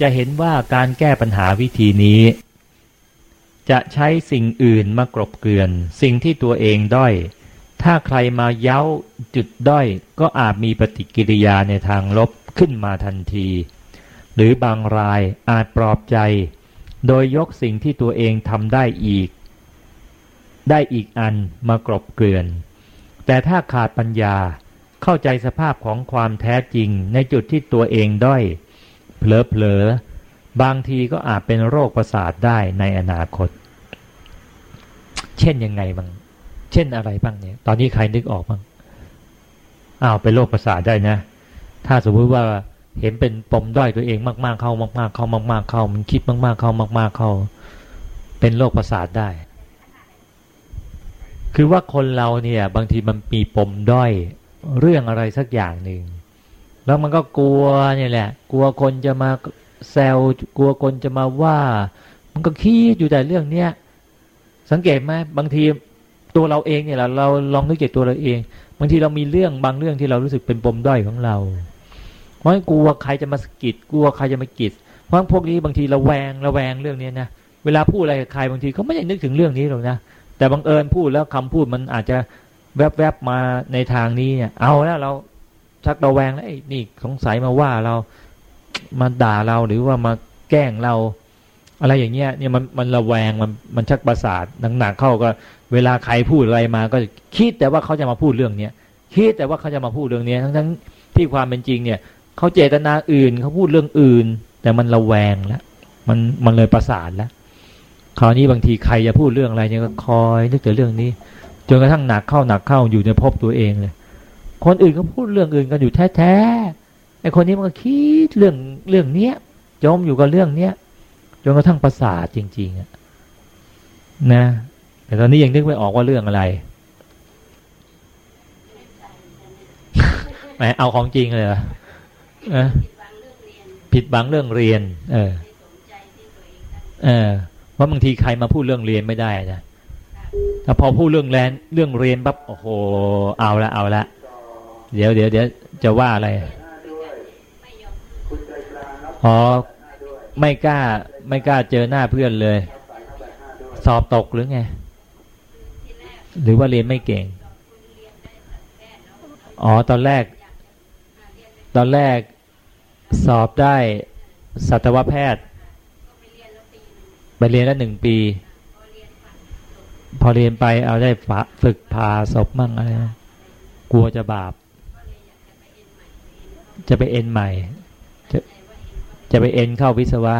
จะเห็นว่าการแก้ปัญหาวิธีนี้ จะใช้สิ่งอื่นมากรบเกลื่อน สิ่งที่ตัวเองด้อย ถ้าใครมาเย้าจุดด้อย ก็อาจมีปฏิกิริยาในทางลบขึ้นมาทันที หรือบางรายอาจปลอบใจ โดยยกสิ่งที่ตัวเองทำได้อีก ได้อีกอันมากรบเกลื่อน แต่ถ้าขาดปัญญาเข้าใจสภาพของความแท้จริงในจุดที่ตัวเองด้อย เผลอๆบางทีก็อาจเป็นโรคประสาทได้ในอนาคต เช่นยังไงบ้างเช่นอะไรบ้างเนี่ย ตอนนี้ใครนึกออกบ้างอ้าวเป็นโรคประสาทได้นะ ถ้าสมมติว่าเห็นเป็นปมด้อยตัวเองมาก ๆ เข้ามาก ๆ เข้ามาก ๆ เข้า มันคิดมาก ๆ เข้ามาก ๆ เข้า เป็นโรคประสาทได้ คือว่าคนเราเนี่ย บางทีมันมีปมด้อยเรื่องอะไรสักอย่างหนึ่ง แล้วมันก็กลัวเนี่ยแหละ กลัวคนจะมาแซวกลัวคนจะมาว่า มันก็คิดอยู่แต่เรื่องเนี้ยสังเกตไหมบางทีตัวเราเองเนี่ยเราเราลองนึกเกตตัวเราเอง บางทีเรามีเรื่องบางเรื่องที่เรารู้สึกเป็นปมด้อยของเรา เพราะกลัวใครจะมาสกิดกลัวใครจะมากิดเพราะพวกนี้บางทีระแวงระแวงเรื่องนี้นะเวลาพูดอะไรกับใครบางทีเขาไม่ได้นึกถึงเรื่องนี้หรอกนะแต่บังเอิญพูดแล้วคำพูดมันอาจจะแวบๆมาในทางนี้เนี่ยเอาแล้วเรา ชักระแวงแล้วไอ้นี่สงสัยมาว่าเรามาด่าเราหรือว่ามาแกล้งเรา อะไรอย่างเงี้ยเนี่ยมันมันระแวงมันมันชักประสาทหนักๆเข้าก็เวลาใครพูดอะไรมา ก็คิดแต่ว่าเขาจะมาพูดเรื่องเนี้ยคิดแต่ว่าเขาจะมาพูดเรื่องนี้ทั้งทั้งที่ความเป็นจริงเนี่ยเขาเจตนาอื่นเขาพูดเรื่องอื่น แต่มันระแวงแล้วมันมันเลยประสาทแล้วคราวนี้บางทีใครจะพูดเรื่องอะไรเนี่ยก็คอยนึกแต่เรื่องนี้จนกระทั่งหนักเข้าหนักเข้าอยู่ในภพตัวเองเลย คนอื่นก็พูดเรื่องอื่นกันอยู่แท้ๆไอ้คนนี้มันก็คิดเรื่องเรื่องเนี้ยจมอยู่กับเรื่องเนี้ยจนกระทั่งประสาทจริง ๆอะนะ แต่ตอนนี้ยังนึกไม่ออกว่าเรื่องอะไรแหมเอาของจริงเลยเหรอผิดบังเรื่องเรียน เออ เออเพราะบางทีใครมาพูดเรื่องเรียนไม่ได้นะถ้าพอพูดเรื่องแรนเรื่องเรียนปั๊บโอ้โหเอาละเอาละ เดี๋ยวเดี๋ยวเดี๋ยวจะว่าอะไรอ๋อไม่กล้า ไม่กล้าเจอหน้าเพื่อนเลย สอบตกหรือไง หรือว่าเรียนไม่เก่ง อ๋อตอนแรก ตอนแรกสอบได้สัตวแพทย์ ไปเรียนแล้วหนึ่งปี พอเรียนไปเอาได้ฝึกพาศพมั่งอะไรกลัวจะบาป จะไปเอ็นใหม่ จะจะไปเอ็นเข้าวิศวะ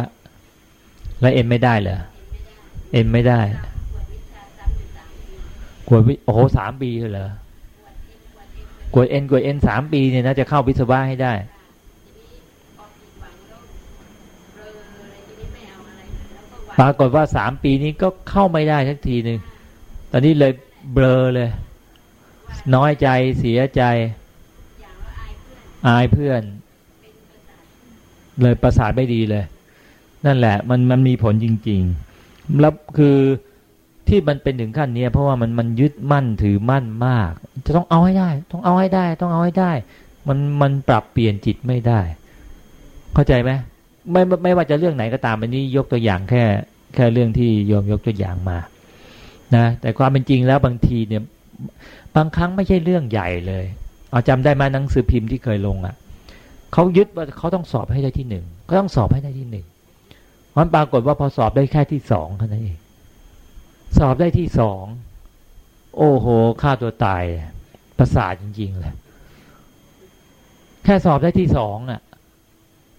แล้วเอ็นไม่ได้เหรอเอ็นไม่ได้กวิโอ้โหสามปีเลยเหรอกลัวเอ็นกลัวเอ็นสามปีเนี่ยนะจะเข้าวิศวะให้ได้ปรากฏว่าสามปีนี้ก็เข้าไม่ได้สักทีหนึ่งตอนนี้เลยเบลอเลย น้อยใจเสียใจ อายเพื่อน เลยประสาทไม่ดีเลย นั่นแหละ มันมันมีผลจริงๆแล้วคือที่มันเป็นถึงขั้นนี้เพราะว่ามันมันยึดมั่นถือมั่นมาก จะต้องเอาให้ได้ ต้องเอาให้ได้ ต้องเอาให้ได้ มันมันปรับเปลี่ยนจิตไม่ได้ เข้าใจไหมไม่ไม่ว่าจะเรื่องไหนก็ตามอันนี้ยกตัวอย่างแค่ แค่เรื่องที่โยมยกตัวอย่างมา นะ แต่ความเป็นจริงแล้วบางทีเนี่ย บางครั้งไม่ใช่เรื่องใหญ่เลย เอาจำได้มาหนังสือพิมพ์ที่เคยลงอะ่ะเขายึดว่าเขาต้องสอบให้ได้ที่หนึ่งก็ต้องสอบให้ได้ที่หนึ่งมันปรากฏว่าพอสอบได้แค่ที่สองเท่านั้นเองสอบได้ที่สองโอ้โหฆ่าตัวตายประสาทจริงๆเลยแค่สอบได้ที่สองอะ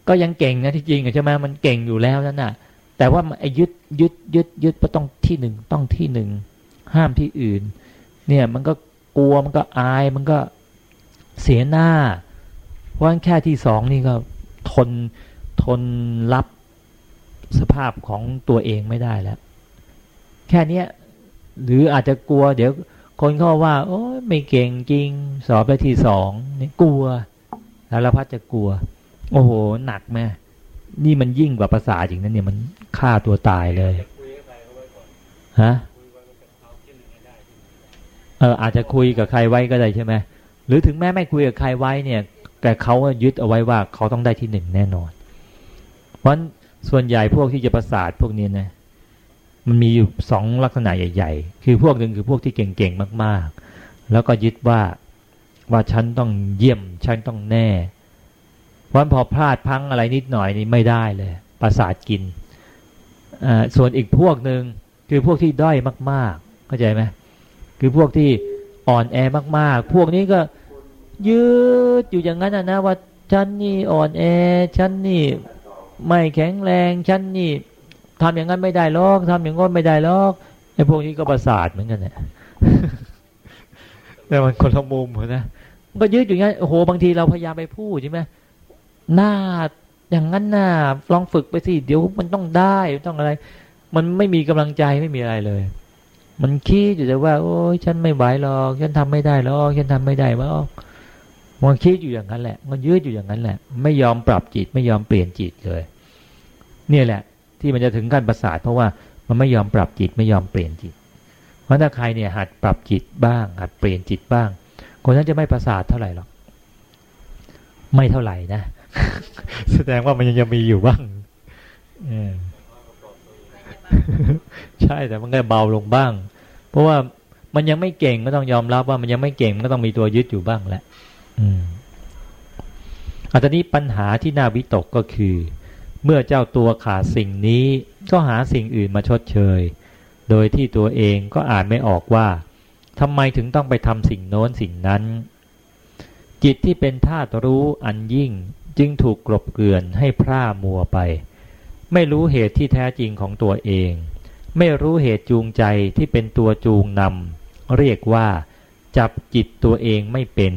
ก็ยังเก่งนะที่จริงใช่ไหมมันเก่งอยู่แล้วนั่นน่ะ แต่ว่าไอ้ยึดยึดยึดยึดว่าต้องที่หนึ่งต้องที่หนึ่งห้ามที่อื่น เนี่ยมันก็กลัวมันก็อายมันก็ เสียหน้าเพราะแค่ที่สองนี่ก็ทนทนรับสภาพของตัวเองไม่ได้แล้ว แค่นี้หรืออาจจะกลัว เดี๋ยวคนเขาว่า โอ้ยไม่เก่งจริง สอบไปที่สองนี่กลัวแล้วพัดจะกลัว โอ้โห หนักแม่นี่มันยิ่งกว่าภาษาจริงนั้นเนี่ยมันฆ่าตัวตายเลยฮะเอออาจจะคุยกับใครไว้ก็ได้ใช่ไหม หรือถึงแม้ไม่คุยกับใครไว้เนี่ย แต่เขายึดเอาไว้ว่าเขาต้องได้ที่หนึ่งแน่นอน เพราะส่วนใหญ่พวกที่จะประสาทพวกนี้นะมันมีอยู่สองลักษณะใหญ่ ๆ คือพวกหนึ่งคือพวกที่เก่งๆมาก ๆ แล้วก็ยึดว่าว่าฉันต้องเยี่ยมฉันต้องแน่เพราะพอพลาดพังอะไรนิดหน่อยนี่ไม่ได้เลย ประสาทกินส่วนอีกพวกหนึ่งคือพวกที่ด้อยมาก ๆ เข้าใจไหมคือพวกที่อ่อนแอมากๆ พวกนี้ก็ ยืดอยู่อย่างนั้นนะว่าฉันนี่อ่อนแอฉันนี่ไม่แข็งแรงฉันนี่ทำอย่างนั้นไม่ได้หรอกทำอย่างง้นไม่ได้หรอกไอ้พวกนี้ก็ประสาทเหมือนกันเนี่ยแต่มันคนละมุมนะก็ยืดอยู่งั้นโอ้โหบางทีเราพยายามไปพูดใช่ไหมหน้าอย่างนั้นน่ะลองฝึกไปสิเดี๋ยวมันต้องได้ต้องอะไร มันไม่มีกำลังใจไม่มีอะไรเลย มันคิดอยู่แต่ว่า โอ้ยฉันไม่ไหวหรอก ฉันทำไม่ได้หรอกฉันทำไม่ได้หรอก มันคิดอยู่อย่างนั้นแหละ มันยืดอยู่อย่างนั้นแหละ ไม่ยอมปรับจิตไม่ยอมเปลี่ยนจิตเลย เนี่ยแหละ ที่มันจะถึงขั้นประสาทเพราะว่ามันไม่ยอมปรับจิตไม่ยอมเปลี่ยนจิต เพราะถ้าใครเนี่ยหัดปรับจิตบ้าง หัดเปลี่ยนจิตบ้าง คนนั้นจะไม่ประสาทเท่าไหร่หรอก ไม่เท่าไหร่นะ แสดงว่ามันยังจะมีอยู่บ้างใช่แต่มันก็เบาลงบ้าง เพราะว่ามันยังไม่เก่งก็ต้องยอมรับว่ามันยังไม่เก่งก็ต้องมีตัวยึดอยู่บ้างแหละ อันนี้ปัญหาที่น่าวิตกก็คือ เมื่อเจ้าตัวขาดสิ่งนี้ก็หาสิ่งอื่นมาชดเชย โดยที่ตัวเองก็อ่านไม่ออกว่าทำไมถึงต้องไปทำสิ่งโน้นสิ่งนั้น จิตที่เป็นธาตุรู้อันยิ่งจึงถูกกลบเกลื่อนให้พร่ามัวไป ไม่รู้เหตุที่แท้จริงของตัวเอง ไม่รู้เหตุจูงใจที่เป็นตัวจูงนำเรียกว่า จับจิตตัวเองไม่เป็น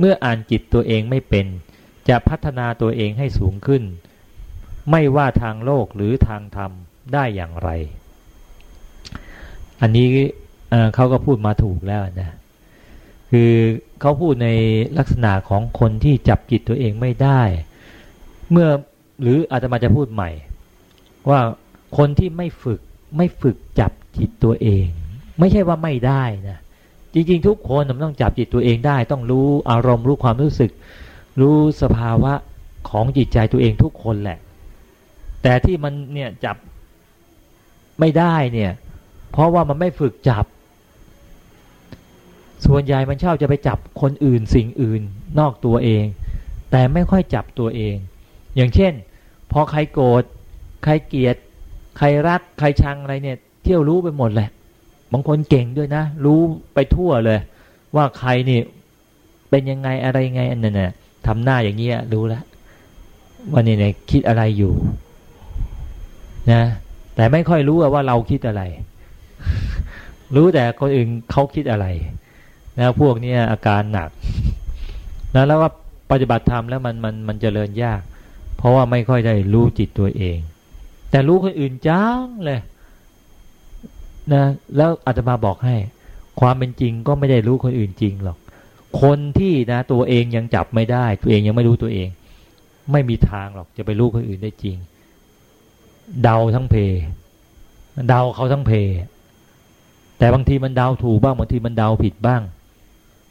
เมื่ออ่านจิตตัวเองไม่เป็น จะพัฒนาตัวเองให้สูงขึ้น ไม่ว่าทางโลกหรือทางธรรมได้อย่างไร อันนี้เขาก็พูดมาถูกแล้วนะคือเขาพูดในลักษณะของคนที่จับจิตตัวเองไม่ได้ เมื่อหรืออาจจะมาจะพูดใหม่ ว่าคนที่ไม่ฝึกไม่ฝึกจับจิตตัวเอง ไม่ใช่ว่าไม่ได้นะ จริง ๆ ทุกคนมันต้องจับจิตตัวเองได้ ต้องรู้อารมณ์รู้ความรู้สึก รู้สภาวะของจิตใจตัวเองทุกคนแหละ แต่ที่มันเนี่ยจับไม่ได้เนี่ย เพราะว่ามันไม่ฝึกจับ ส่วนใหญ่มันชอบจะไปจับคนอื่นสิ่งอื่นนอกตัวเอง แต่ไม่ค่อยจับตัวเอง อย่างเช่น พอใครโกรธใครเกลียด ใครรัก ใครชังอะไรเนี่ย เที่ยวรู้ไปหมดแหละ บางคนเก่งด้วยนะ รู้ไปทั่วเลย ว่าใครนี่เป็นยังไงอะไรยังไงอันนั้นน่ะทำหน้าอย่างเงี้ยรู้แล้วว่านี่เนี่ยคิดอะไรอยู่ นะ แต่ไม่ค่อยรู้ว่าเราคิดอะไร รู้แต่คนอื่นเขาคิดอะไรนะพวกนี้อาการหนักนะแล้วว่าปฏิบัติธรรมแล้วมันมันมันเจริญยาก เพราะว่าไม่ค่อยได้รู้จิตตัวเอง แต่รู้คนอื่นจ้างเลย นะแล้วอาตมาบอกให้ ความเป็นจริงก็ไม่ได้รู้คนอื่นจริงหรอก คนที่นะตัวเองยังจับไม่ได้ ตัวเองยังไม่รู้ตัวเอง ไม่มีทางหรอกจะไปรู้คนอื่นได้จริง เดาทั้งเพ เดาเขาทั้งเพ แต่บางทีมันเดาถูกบ้างบางทีมันเดาผิดบ้าง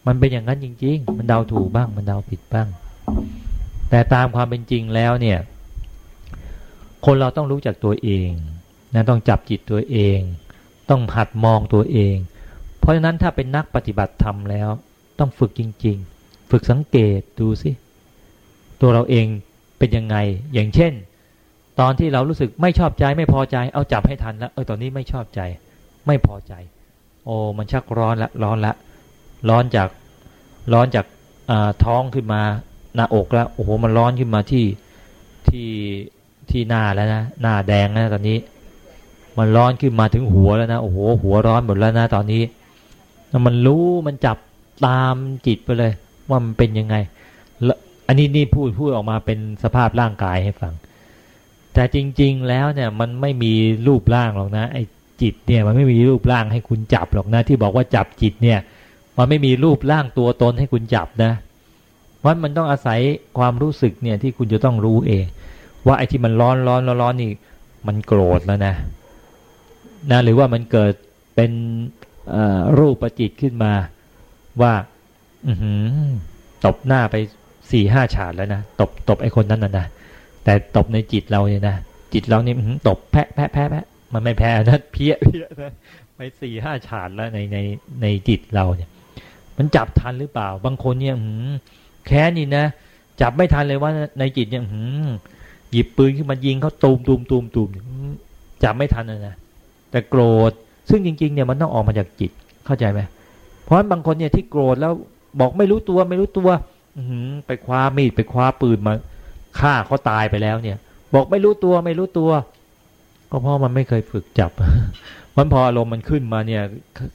มันเป็นอย่างนั้นจริง ๆ มันเดาถูกบ้าง มันเดาผิดบ้าง แต่ตามความเป็นจริงแล้วเนี่ย คนเราต้องรู้จักตัวเองนะต้องจับจิตตัวเอง ต้องหัดมองตัวเอง เพราะฉะนั้นถ้าเป็นนักปฏิบัติธรรมแล้ว ต้องฝึกจริง ๆ ฝึกสังเกตดูสิตัวเราเองเป็นยังไง อย่างเช่น ตอนที่เรารู้สึกไม่ชอบใจไม่พอใจ เอาจับให้ทันแล้วเออตอนนี้ไม่ชอบใจ ไม่พอใจ โอ้มันชักร้อนละร้อนละ ร้อนจากร้อนจากท้องขึ้นมาหน้าอกแล้วโอ้โหมันร้อนขึ้นมาที่ที่ที่หน้าแล้วนะหน้าแดงนะตอนนี้ มันร้อนขึ้นมาถึงหัวแล้วนะโอ้โหหัวร้อนหมดแล้วนะตอนนี้มันรู้มันจับตามจิตไปเลย ว่ามันเป็นยังไงแล้วอันนี้นี่พูดพูดออกมาเป็นสภาพร่างกายให้ฟัง แต่จริง ๆ แล้วเนี่ยมันไม่มีรูปร่างหรอกนะไอ้จิตเนี่ยมันไม่มีรูปร่างให้คุณจับหรอกนะ ที่บอกว่าจับจิตเนี่ยมันไม่มีรูปร่างตัวตนให้คุณจับนะเพราะมันต้องอาศัยความรู้สึกเนี่ยที่คุณจะต้องรู้เอง ว่าไอ้ที่มันร้อนร้อนร้อนนี่มันโกรธแล้วนะ นะหรือว่ามันเกิดเป็นรูปประจิตขึ้นมาว่าตบหน้าไปสี่ห้าฉาดแล้วนะตบตบไอ้คนนั้นนะนะแต่ตบในจิตเราเนี่ยนะจิตเรานี่ตบแพะแพะแพะแพะมันไม่แพ้นะเพี้ยเพี้ยนะไปสี่ห้าฉาดแล้วในในในจิตเราเนี่ย มันจับทันหรือเปล่า บางคนเนี่ยแค่นี่นะจับไม่ทันเลยว่าในจิตเนี่ยหยิบปืนขึ้นมายิงเขาตูมตูมตูมตูมจับไม่ทันนะ แต่โกรธซึ่งจริงๆเนี่ยมันต้องออกมาจากจิตเข้าใจไหมเพราะบางคนเนี่ยที่โกรธแล้วบอกไม่รู้ตัวไม่รู้ตัวอืไปคว้ามีดไปคว้าปืนมาฆ่าเขาตายไปแล้วเนี่ย บอกไม่รู้ตัวไม่รู้ตัว ก็เพราะมันไม่เคยฝึกจับมันพออารมณ์มันขึ้นมาเนี่ย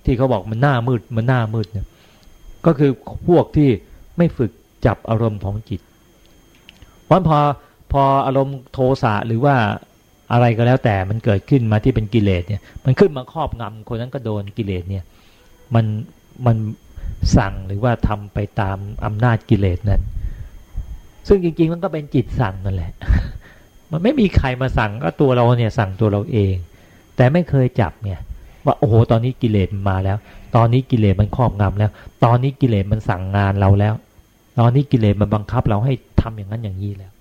ที่เขาบอกมันหน้ามืดมันหน้ามืดเนี่ย ก็คือพวกที่ไม่ฝึกจับอารมณ์ของจิตเพราะพอพออารมณ์โทสะหรือว่า อะไรก็แล้วแต่มันเกิดขึ้นมาที่เป็นกิเลสเนี่ย มันขึ้นมาครอบงำคนนั้นก็โดนกิเลสเนี่ยมันมันสั่งหรือว่าทำไปตามอำนาจกิเลสนั้น ซึ่งจริงๆมันก็เป็นจิตสั่งนั่นแหละ มันไม่มีใครมาสั่งก็ตัวเราเนี่ยสั่งตัวเราเอง แต่ไม่เคยจับเนี่ยว่าโอ้โหตอนนี้กิเลสมาแล้ว ตอนนี้กิเลสมันครอบงำแล้ว ตอนนี้กิเลสมันสั่งงานเราแล้ว ตอนนี้กิเลสมันบังคับเราให้ทำอย่างนั้นอย่างนี้แล้ว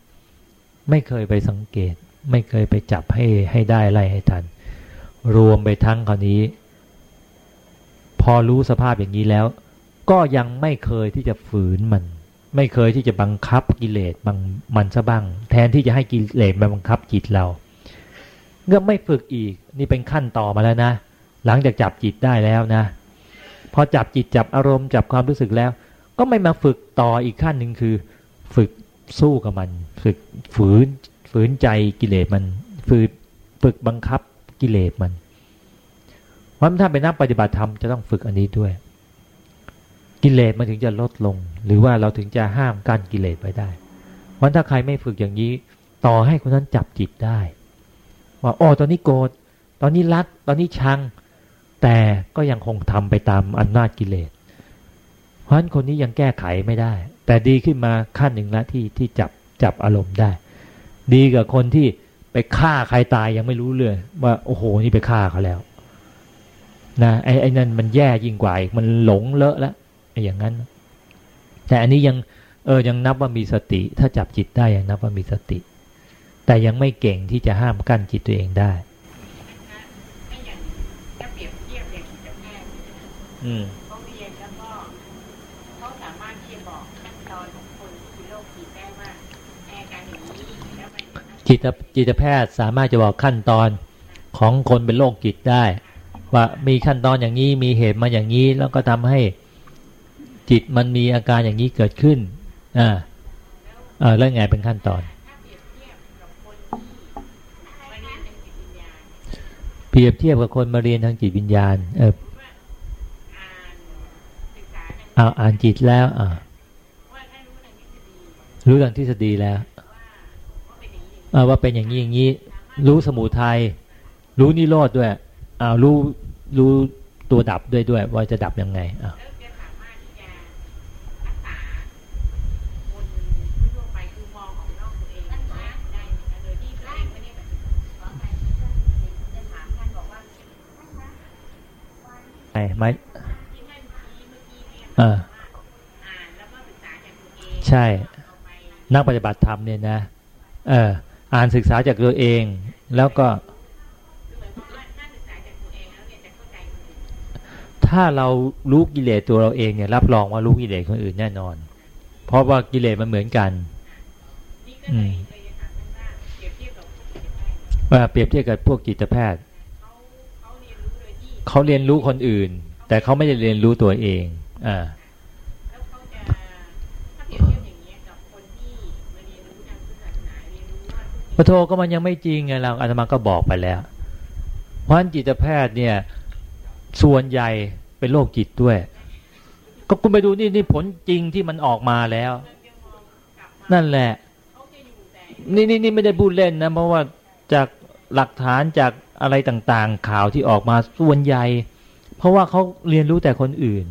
ไม่เคยไปสังเกต ไม่เคยไปจับให้ให้ได้ไล่ให้ทัน รวมไปทั้งคราวนี้ พอรู้สภาพอย่างนี้แล้ว ก็ยังไม่เคยที่จะฝืนมัน ไม่เคยที่จะบังคับกิเลสบางมันซะบ้าง แทนที่จะให้กิเลสมาบังคับจิตเราเงื่อไม่ฝึกอีกนี่เป็นขั้นต่อมาแล้วนะ หลังจากจับจิตได้แล้วนะ พอจับจิตจับอารมณ์จับความรู้สึกแล้ว ก็ไม่มาฝึกต่ออีกขั้นหนึ่งคือ ฝึกสู้กับมัน ฝึกฝืน ฝืนใจกิเลสมันฝึกฝึกบังคับกิเลสมันเพราะถ้าเป็นนักปฏิบัติธรรมจะต้องฝึกอันนี้ด้วย กิเลสมันถึงจะลดลง หรือว่าเราถึงจะห้ามกั้นกิเลสไว้ได้วันถ้าใครไม่ฝึกอย่างนี้ ต่อให้คนนั้นจับจิตได้ ว่าอ๋อตอนนี้โกรธตอนนี้รักตอนนี้ชัง แต่ก็ยังคงทำไปตามอำนาจกิเลสเพราะฉะนั้นคนนี้ยังแก้ไขไม่ได้ แต่ดีขึ้นมาขั้นหนึ่งแล้วที่ที่จับจับอารมณ์ได้ ดีกับคนที่ไปฆ่าใครตายยังไม่รู้เลย ว่าโอ้โหนี่ไปฆ่าเขาแล้ว นะไอ้ไอ้นั่นมันแย่ยิ่งกว่ามันหลงเลอะแล้วอย่างนั้น แต่อันนี้ยังเออยังนับว่ามีสติ ถ้าจับจิตได้ยังนับว่ามีสติ แต่ยังไม่เก่งที่จะห้ามกั้นจิตตัวเองได้อืม จิตแล้วจิตแพทย์สามารถจะบอกขั้นตอนของคนเป็นโรคจิตได้ ว่ามีขั้นตอนอย่างนี้มีเหตุมาอย่างนี้ แล้วก็ทำให้จิตมันมีอาการอย่างนี้เกิดขึ้นอ่าเออแล้วไงเป็นขั้นตอน เปรียบเทียบกับคนมาเรียนทางจิตวิญญาณ เออเอาอ่านจิตแล้วอ่า รู้ทางทฤษฎีแล้วว่าเป็นอย่างนี้อย่างนี้ รู้สมุทัยรู้นิโรธด้วยอ้าวรู้รู้ตัวดับด้วยด้วย ว่าจะดับยังไงอ่าไไหมอ่าใช่ นักปฏิบัติธรรมเนี่ยนะ เอออ่านศึกษาจากตัวเอง แล้วก็ ถ้าเรารู้กิเลสตัวเราเองเนี่ย รับรองว่ารู้กิเลสคนอื่นแน่นอน เพราะว่ากิเลสมันเหมือนกัน อืมเปรียบเทียบกับพวกจิตแพทย์เขาเรียนรู้คนอื่น แต่เขาไม่ได้เรียนรู้ตัวเอง อ่า พระโทก็มันยังไม่จริงไงเราอาตมาก็บอกไปแล้ว เพราะนักจิตแพทย์เนี่ยส่วนใหญ่เป็นโรคจิตด้วย ก็คุณไปดูนี่นี่ผลจริงที่มันออกมาแล้ว นั่นแหละ นี่นี่นี่ไม่ได้พูดเล่นนะ เพราะว่าจากหลักฐานจากอะไรต่างๆ ข่าวที่ออกมาส่วนใหญ่ เพราะว่าเขาเรียนรู้แต่คนอื่น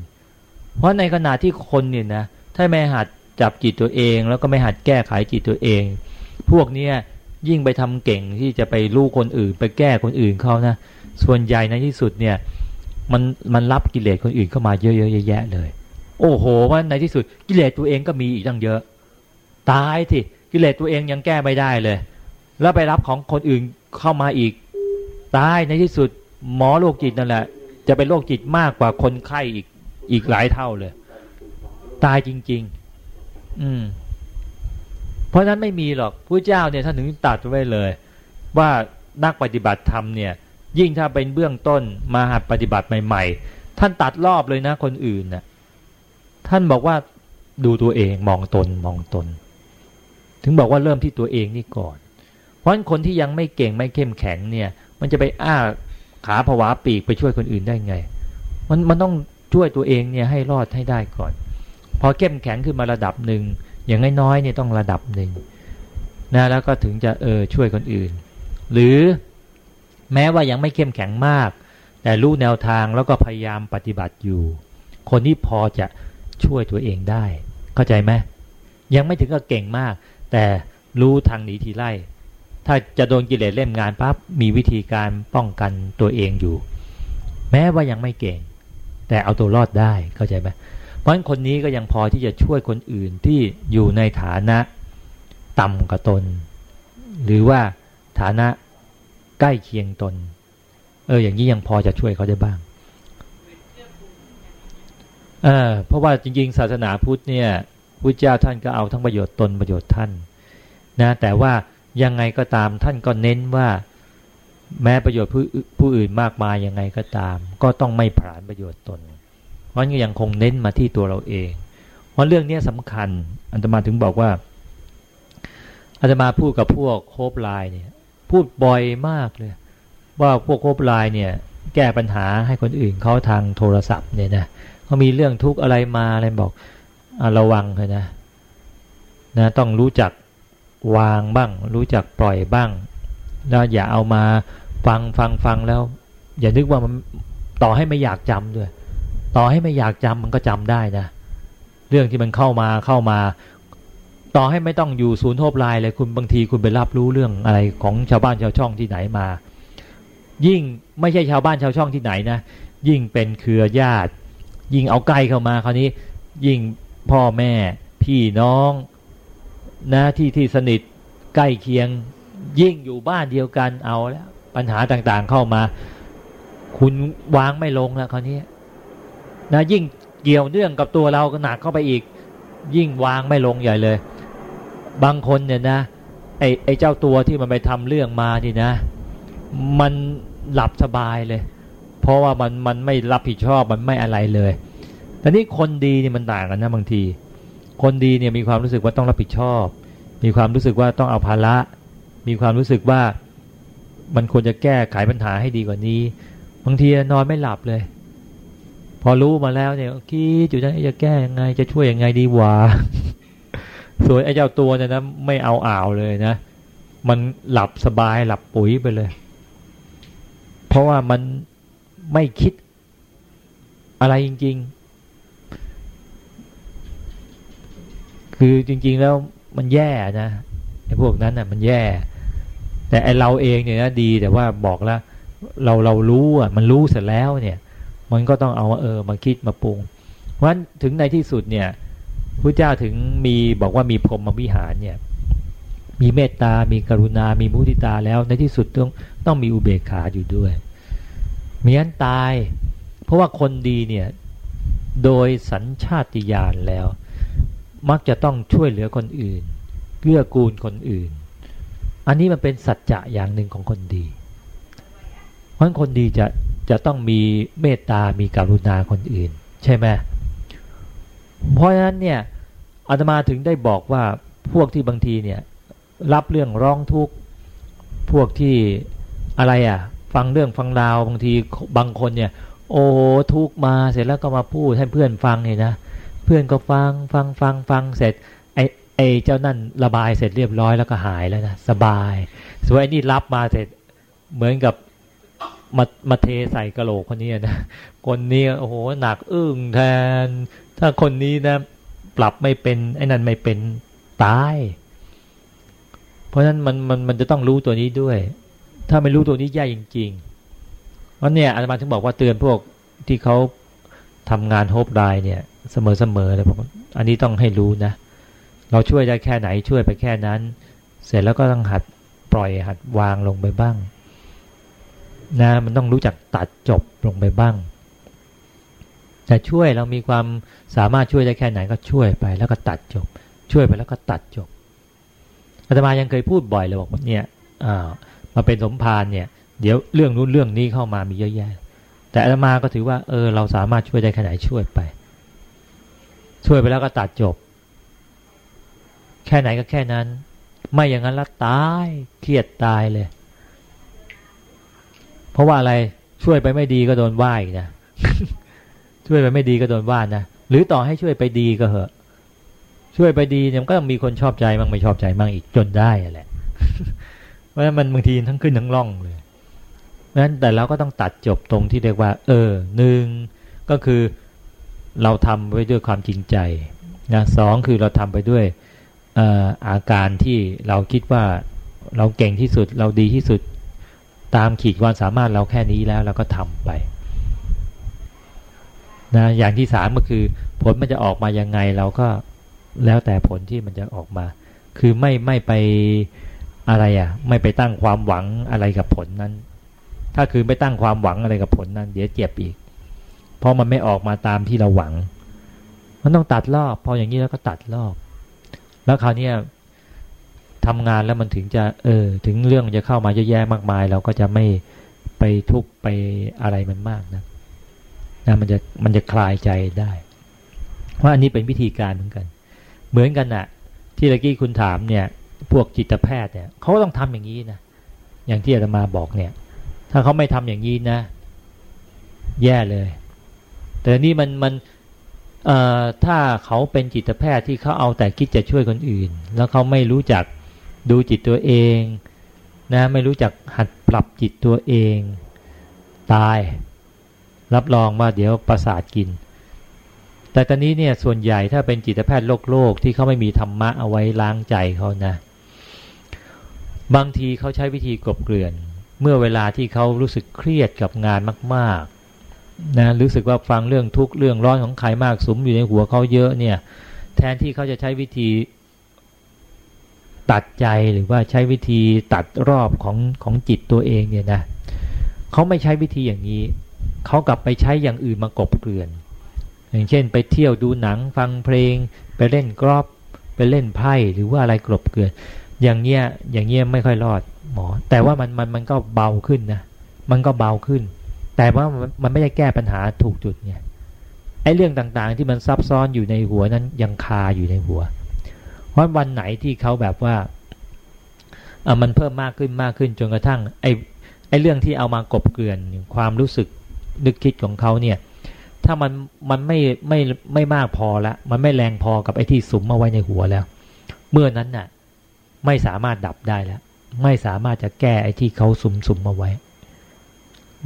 เพราะในขณะที่คนเนี่ยนะถ้าไม่หัดจับจิตตัวเอง แล้วก็ไม่หัดแก้ไขจิตตัวเอง พวกเนี้ย ยิ่งไปทำเก่งที่จะไปรู้คนอื่น ไปแก้คนอื่นเขานะ ส่วนใหญ่ในที่สุดเนี่ย มันมันรับกิเลสคนอื่นเข้ามาเยอะๆแยะเลย โอ้โหว่าในที่สุดกิเลสตัวเองก็มีอีกตั้งเยอะ ตายที่กิเลสตัวเองยังแก้ไม่ได้เลย แล้วไปรับของคนอื่นเข้ามาอีก ตายในที่สุดหมอโรคจิตนั่นแหละ จะเป็นโรคจิตมากกว่าคนไข้อีกอีกหลายเท่าเลย ตายจริง ๆ อืม เพราะนั้นไม่มีหรอกพระเจ้าเนี่ยท่านถึงตัดไว้เลย ว่านักปฏิบัติธรรมเนี่ยยิ่งถ้าเป็นเบื้องต้นมาหัดปฏิบัติใหม่ ๆ ท่านตัดรอบเลยนะคนอื่นนะ่ะท่านบอกว่าดูตัวเองมองตนมองตน ถึงบอกว่าเริ่มที่ตัวเองนี่ก่อน เพราะฉะนั้นคนที่ยังไม่เก่งไม่เข้มแข็งเนี่ย มันจะไปอ้าขาผวาปีกไปช่วยคนอื่นได้ไง มันมันต้องช่วยตัวเองเนี่ยให้รอดให้ได้ก่อน พอเข้มแข็งขึ้นมาระดับหนึ่ง อย่างน้อยๆเนี่ยต้องระดับหนึ่งนะแล้วก็ถึงจะเออช่วยคนอื่น หรือแม้ว่ายังไม่เข้มแข็งมาก แต่รู้แนวทางแล้วก็พยายามปฏิบัติอยู่ คนที่พอจะช่วยตัวเองได้ เข้าใจไหมยังไม่ถึงกับเก่งมาก แต่รู้ทางหนีทีไล่ ถ้าจะโดนกิเลสเล่มงานปั๊บมีวิธีการป้องกันตัวเองอยู่ แม้ว่ายังไม่เก่ง แต่เอาตัวรอดได้เข้าใจไหม เพราะฉะนั้นคนนี้ก็ยังพอที่จะช่วยคนอื่นที่อยู่ในฐานะต่ำกว่าตน หรือว่าฐานะใกล้เคียงตน เออ อย่างนี้ยังพอจะช่วยเขาได้บ้างเออเพราะว่าจริง ๆ ศาสนาพุทธเนี่ยพุทธเจ้าท่านก็เอาทั้งประโยชน์ตนประโยชน์ท่านนะแต่ว่ายังไงก็ตามท่านก็เน้นว่าแม้ประโยชน์ผู้ผู้อื่นมากมายยังไงก็ตาม ก็ต้องไม่ผลาญประโยชน์ตน เพราะงั้ยังคงเน้นมาที่ตัวเราเอง เพราะเรื่องนี้สำคัญอัตมาถึงบอกว่าอาตมาพูดกับพวกโคบไลน์เนี่ยพูดบ่อยมากเลย ว่าพวกโคบไลน์เนี่ยแก้ปัญหาให้คนอื่นเขาทางโทรศัพท์เนี่ยนะเขามีเรื่องทุกข์อะไรมาอะไรบอกอระวังเลยนะนะต้องรู้จักวางบ้าง รู้จักปล่อยบ้าง แล้วอย่าเอามาฟังฟังฟังแล้ว อย่านึกว่ามันต่อให้ไม่อยากจำด้วย ต่อให้ไม่อยากจำมันก็จำได้นะเรื่องที่มันเข้ามาเข้ามา ต่อให้ไม่ต้องอยู่ศูนย์โทบลายเลยคุณบางทีคุณไปรับรู้เรื่องอะไรของชาวบ้านชาวช่องที่ไหนมา ยิ่งไม่ใช่ชาวบ้านชาวช่องที่ไหนนะยิ่งเป็นเครือญาติ ยิ่งเอาใกล้เข้ามาคราวนี้ ยิ่งพ่อแม่ พี่น้องนะที่ที่สนิทใกล้เคียง ยิ่งอยู่บ้านเดียวกันเอาแล้วปัญหาต่างๆเข้ามา คุณวางไม่ลงแล้วคราวนี้ นะยิ่งเกี่ยวเนื่องกับตัวเราก็หนักเข้าไปอีก ยิ่งวางไม่ลงใหญ่เลย บางคนเนี่ยนะไอ้ไอ้เจ้าตัวที่มันไปทำเรื่องมานี่นะ มันหลับสบายเลย เพราะว่ามันมันไม่รับผิดชอบมันไม่อะไรเลยแต่นี่คนดีนี่มันต่างกันนะบางที คนดีเนี่ยมีความรู้สึกว่าต้องรับผิดชอบ มีความรู้สึกว่าต้องเอาภาระ มีความรู้สึกว่ามันควรจะแก้ไขปัญหาให้ดีกว่านี้ บางทีนอนไม่หลับเลย พอรู้มาแล้วเนี่ยคิดอยู่นะจะแก้ยังไงจะช่วยยังไงดีวะส่วนไอ้เจ้าตัวเนี่ยนะไม่เอาอ่าวเลยนะ มันหลับสบายหลับปุ๋ยไปเลย เพราะว่ามันไม่คิดอะไรจริง ๆ คือจริง ๆ แล้วมันแย่นะไอ้พวกนั้นน่ะ มันแย่ แต่ไอเราเองเนี่ยนะดีแต่ว่าบอกแล้ว เราเรารู้อะ มันรู้เสร็จแล้วเนี่ย มันก็ต้องเอาเออมาคิดมาปรุง เพราะฉะนั้นถึงในที่สุดเนี่ยพระเจ้าถึงมีบอกว่ามีพรหมวิหารเนี่ยมีเมตตา มีกรุณา มีมุทิตาแล้วในที่สุดต้องต้องมีอุเบกขาอยู่ด้วยมีอันตาย เพราะว่าคนดีเนี่ยโดยสัญชาติญาณแล้ว มักจะต้องช่วยเหลือคนอื่นเกื้อกูลคนอื่น อันนี้มันเป็นสัจจะอย่างหนึ่งของคนดี เพราะคนดีจะ จะต้องมีเมตตา มีกรุณาคนอื่น ใช่ไหมเพราะฉะนั้นเนี่ยอาตมาถึงได้บอกว่าพวกที่บางทีเนี่ยรับเรื่องร้องทุกข์พวกที่อะไรอะ ฟังเรื่องฟังราวบางทีบางคนเนี่ย โอ้ทุกมาเสร็จแล้วก็มาพูดให้เพื่อนฟังเนี่ยนะเพื่อนก็ฟังฟังฟังฟังเสร็จไอไอเจ้านั่นระบายเสร็จเรียบร้อยแล้วก็หายแล้วนะสบายส่วนไอ้นี่รับมาเสร็จเหมือนกับ มามาเทใส่กระโหลกคนนี้นะคนนี้โอ้โหหนักอึ้งแทน ถ้าคนนี้นะ ปรับไม่เป็นไอ้นั่นไม่เป็นตาย เพราะฉะนั้นมันมันมันจะต้องรู้ตัวนี้ด้วย ถ้าไม่รู้ตัวนี้แย่จริงๆเพราะเนี่ยอาจารย์ถึงบอกว่าเตือนพวกที่เขาทำงานโฮปได้เนี่ย เสมอๆเลยบอกอันนี้ต้องให้รู้นะ เราช่วยได้แค่ไหนช่วยไปแค่นั้น เสร็จแล้วก็ต้องหัดปล่อยหัดวางลงไปบ้าง นะมันต้องรู้จักตัดจบลงไปบ้างจะช่วยเรามีความสามารถช่วยได้แค่ไหนก็ช่วยไปแล้วก็ตัดจบ ช่วยไปแล้วก็ตัดจบอาตมายังเคยพูดบ่อยเลยบอกว่าเนี่ยมาเป็นสมภารเนี่ย เดี๋ยวเรื่องนู้นเรื่องนี้เข้ามามีเยอะแยะ แต่อาตมาก็ถือว่าเออเราสามารถช่วยได้แค่ไหนช่วยไป ช่วยไปแล้วก็ตัดจบ แค่ไหนก็แค่นั้น ไม่อย่างนั้นล้วตายเครียดตายเลย เพราะว่าอะไรช่วยไปไม่ดีก็โดนว่าอีกนะช่วยไปไม่ดีก็โดนว่านะหรือต่อให้ช่วยไปดีก็เหอะ ช่วยไปดีเนี่ยก็ต้องมีคนชอบใจมั่งไม่ชอบใจมั่งอีกจนได้แหละเพราะฉะนั้นมันบางทีทั้งขึ้นทั้งล่องเลยเพราะฉะนั้นแต่เราก็ต้องตัดจบตรงที่เรียกว่า เออหนึ่งก็คือเราทำไว้ด้วยความจริงใจนะสองคือเราทำไปด้วยอาการที่เราคิดว่าเราเก่งที่สุดเราดีที่สุด ตามขีดความสามารถเราแค่นี้แล้วเราก็ทำไปนะอย่างที่สามก็คือผลมันจะออกมายังไงเราก็แล้วแต่ผลที่มันจะออกมา คือไม่ไม่ไปอะไรอะ ไม่ไปตั้งความหวังอะไรกับผลนั้น ถ้าคือไม่ตั้งความหวังอะไรกับผลนั้น เดี๋ยวเจ็บอีก เพราะมันไม่ออกมาตามที่เราหวัง มันต้องตัดรอบ พออย่างนี้แล้วก็ตัดรอบ แล้วคราวนี้ ทำงานแล้วมันถึงจะเออถึงเรื่องจะเข้ามาเยอะแยะมากมาย เราก็จะไม่ไปทุกไปอะไรมันมากนะนะมันจะมันจะคลายใจได้เพราะอันนี้เป็นวิธีการเหมือนกัน เหมือนกันนะที่ตะกี้คุณถามเนี่ย พวกจิตแพทย์เนี่ยเขาก็ต้องทำอย่างนี้นะอย่างที่อาตมาบอกเนี่ย ถ้าเขาไม่ทำอย่างนี้นะ แย่เลย แต่นี่มันมันเอ่อถ้าเขาเป็นจิตแพทย์ที่เขาเอาแต่คิดจะช่วยคนอื่น แล้วเขาไม่รู้จัก ดูจิตตัวเองนะไม่รู้จักหัดปรับจิตตัวเอง ตาย รับรองว่าเดี๋ยวประสาทกิน แต่ตอนนี้เนี่ยส่วนใหญ่ถ้าเป็นจิตแพทย์โลกโลกที่เขาไม่มีธรรมะเอาไว้ล้างใจเขานะ บางทีเขาใช้วิธีกลบเกลื่อน เมื่อเวลาที่เขารู้สึกเครียดกับงานมากๆนะรู้สึกว่าฟังเรื่องทุกเรื่องร้อนของใครมากสมอยู่ในหัวเขาเยอะเนี่ยแทนที่เขาจะใช้วิธี ตัดใจหรือว่าใช้วิธีตัดรอบของของจิตตัวเองเนี่ยนะเขาไม่ใช้วิธีอย่างนี้ เขากลับไปใช้อย่างอื่นมากบเกลื่อน อย่างเช่น ไปเที่ยวดูหนังฟังเพลง ไปเล่นกรอบไปเล่นไพ่หรือว่าอะไรกลบเกลื่อน อย่างเงี้ยอย่างเงี้ยไม่ค่อยรอดหมอ แต่ว่ามันมันมันก็เบาขึ้นนะมันก็เบาขึ้น แต่ว่ามันไม่ได้แก้ปัญหาถูกจุดไงไอ้เรื่องต่างๆที่มันซับซ้อนอยู่ในหัวนั้นยังคาอยู่ในหัว เพราะวันไหนที่เขาแบบว่าอ่ามันเพิ่มมากขึ้นมากขึ้นจนกระทั่งไอ้ไอ้เรื่องที่เอามากบเกลื่อนความรู้สึกนึกคิดของเขาเนี่ย ถ้ามันมันไม่ไม่ไม่มากพอละมันไม่แรงพอกับไอ้ที่สุมมาไว้ในหัวแล้ว เมื่อนั้นน่ะ ไม่สามารถดับได้แล้ว ไม่สามารถจะแก้ไอ้ที่เขาสุมสุมมาไว้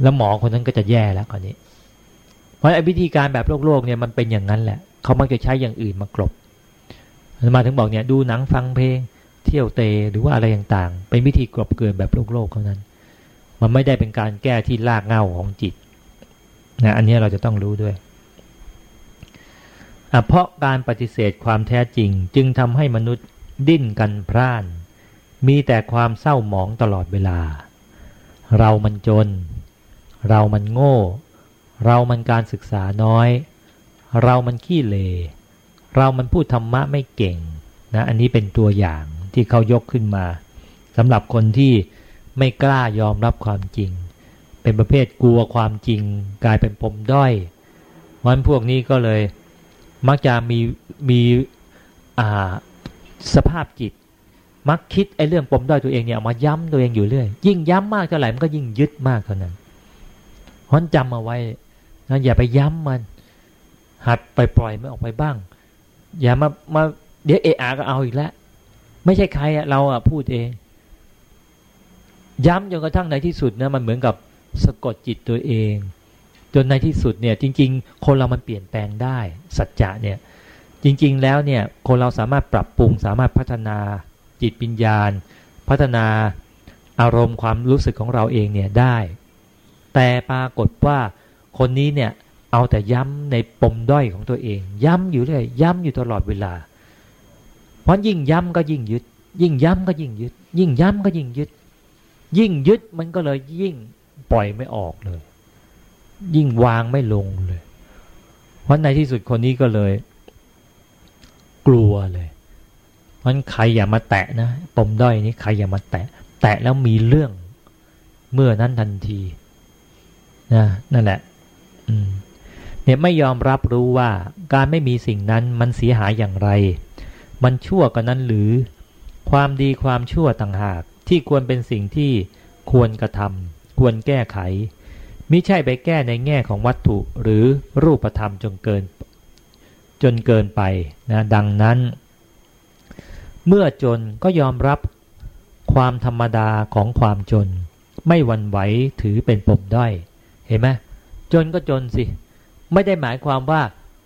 แล้วหมอคนนั้นก็จะแย่แล้วคราวนี้ เพราะไอ้วิธีการแบบโลกโลกเนี่ยมันเป็นอย่างนั้นแหละ เขามักจะใช้อย่างอื่นมากรบ มาถึงบอกเนี่ยดูหนังฟังเพลง เที่ยวเตหรือว่าอะไรต่างๆ เป็นวิธีกรบเกินแบบโลกโลกเท่านั้น มันไม่ได้เป็นการแก้ที่รากเหง้าของจิตนะอันนี้เราจะต้องรู้ด้วย เพราะการปฏิเสธความแท้จริง จึงทำให้มนุษย์ดิ้นกันพร่าน มีแต่ความเศร้าหมองตลอดเวลา เรามันจน เรามันโง่ เรามันการศึกษาน้อย เรามันขี้เล เรามันพูดธรรมะไม่เก่งนะอันนี้เป็นตัวอย่างที่เขายกขึ้นมาสำหรับคนที่ไม่กล้ายอมรับความจริง เป็นประเภทกลัวความจริง กลายเป็นปมด้อยวันพวกนี้ก็เลยมักจะมีมีอ่าสภาพจิต มักคิดไอ้เรื่องปมด้อยตัวเองเนี่ยเอามาย้ำตัวเองอยู่เรื่อย ยิ่งย้ำมากเท่าไหร่มันก็ยิ่งยึดมากเท่านั้นเพราะจำเอาไว้นะอย่าไปย้ำมัน หัดไปปล่อยมันออกไปบ้าง อย่ามามาเดี๋ยวเอะอาก็เอาอีกแล้วไม่ใช่ใครอะเราอะพูดเอง ย้ำจนกระทั่งในที่สุดนะมันเหมือนกับสะกดจิตตัวเอง จนในที่สุดเนี่ย จริง ๆ คนเรามันเปลี่ยนแปลงได้ สัจจะเนี่ย จริง ๆ แล้วเนี่ย คนเราสามารถปรับปรุง สามารถพัฒนาจิตปัญญาพัฒนาอารมณ์ความรู้สึกของเราเองเนี่ยได้ แต่ปรากฏว่าคนนี้เนี่ย เอาแต่ย้ำในปมด้อยของตัวเอง ย้ำอยู่เรื่อยย้ำอยู่ตลอดเวลา เพราะยิ่งย้ำก็ยิ่งยึด ยิ่งย้ำก็ยิ่งยึด ยิ่งย้ำก็ยิ่งยึด ยิ่งยึดมันก็เลยยิ่งปล่อยไม่ออกเลย ยิ่งวางไม่ลงเลย เพราะในที่สุดคนนี้ก็เลย กลัวเลยมันใครอย่ามาแตะนะปมด้อยนี้ใครอย่ามาแตะ แตะแล้วมีเรื่องเมื่อนั้นทันทีนะนั่นแหละ อืม เนี่ยไม่ยอมรับรู้ว่าการไม่มีสิ่งนั้นมันเสียหายอย่างไร มันชั่วกว่านั้นหรือ ความดีความชั่วต่างหากที่ควรเป็นสิ่งที่ควรกระทำควรแก้ไขมิใช่ไปแก้ในแง่ของวัตถุหรือรูปธรรมจนเกิน จนเกินไปนะดังนั้น เมื่อจนก็ยอมรับความธรรมดาของความจน ไม่หวั่นไหวถือเป็นปมด้อยเห็นไหมจนก็จนสิ ไม่ได้หมายความว่า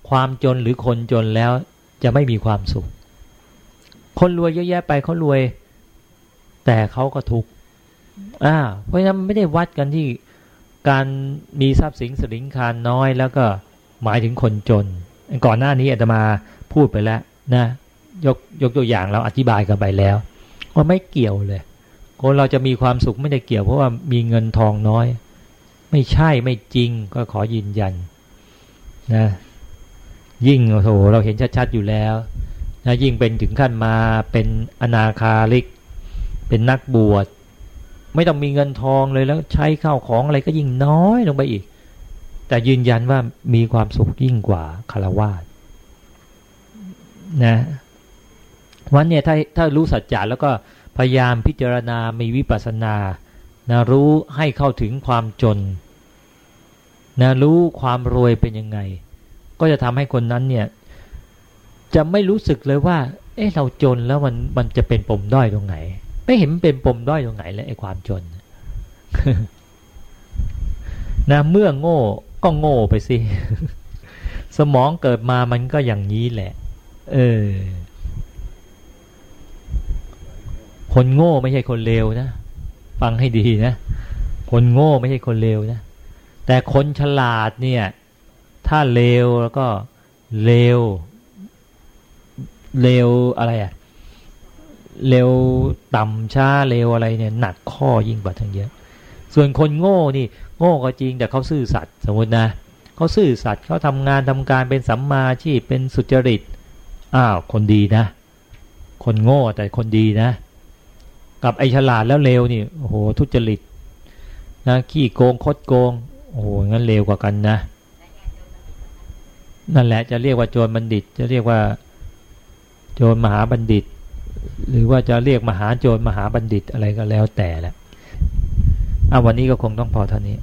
ความจนหรือคนจนแล้วจะไม่มีความสุข คนรวยเยอะแยะไปเขารวย แต่เขาก็ทุกข์อ่า เพราะฉะนั้นไม่ได้วัดกันที่การมีทรัพย์สินสลิงคารน้อย แล้วก็หมายถึงคนจน ก่อนหน้านี้อาตมาพูดไปแล้วนะยกยกตัวอย่างเราอธิบายกันไปแล้วว่าไม่เกี่ยวเลยคนเราจะมีความสุขไม่ได้เกี่ยวเพราะว่ามีเงินทองน้อย ไม่ใช่ไม่จริงก็ขอยืนยัน นะยิ่งโอ้โหเราเห็นชัดๆอยู่แล้วนะยิ่งเป็นถึงขั้นมาเป็นอนาคาลิก เป็นนักบวช ไม่ต้องมีเงินทองเลยแล้วใช้ข้าวของอะไรก็ยิ่งน้อยลงไปอีก แต่ยืนยันว่ามีความสุขยิ่งกว่าคารวาสนะวันเนี่ยถ้าถ้ารู้สัจจะแล้วก็พยายามพิจารณามีวิปัสสนานะรู้ให้เข้าถึงความจน นะรู้ความรวยเป็นยังไง ก็จะทำให้คนนั้นเนี่ยจะไม่รู้สึกเลยว่า เอ๊ะเราจนแล้วมันมันจะเป็นปมด้อยตรงไหน ไม่เห็นเป็นปมด้อยตรงไหนเลยไอ้ความจนนะเมื่อโง่ก็โง่ไปสิสมองเกิดมามันก็อย่างนี้แหละ เออ คนโง่ไม่ใช่คนเลวนะ ฟังให้ดีนะ คนโง่ไม่ใช่คนเลวนะ แต่คนฉลาดเนี่ย ถ้าเลวแล้วก็เลวเลวอะไรอะเร็วต่ำช้าเร็วอะไรเนี่ยหนักข้อยิ่งกว่าทั้งเยอะ ส่วนคนโง่นี่ โง่ก็จริงแต่เขาซื่อสัตย์สมมตินะเขาซื่อสัตย์เขาทำงานทำการเป็นสัมมาชีพเป็นสุจริตอ้าวคนดีนะ คนโง่แต่คนดีนะ กับไอฉลาดแล้วเร็วนี่โอ้โหทุจริตนะขี้โกงคดโกง โอ้โหงั้นเร็วกว่ากันนะ นั่นแหละจะเรียกว่าโจรบัณฑิต จะเรียกว่า โจรมหาบัณฑิต หรือว่าจะเรียกมหาโจรมหาบัณฑิตอะไรก็แล้วแต่แหละอะวันนี้ก็คงต้องพอเท่านี้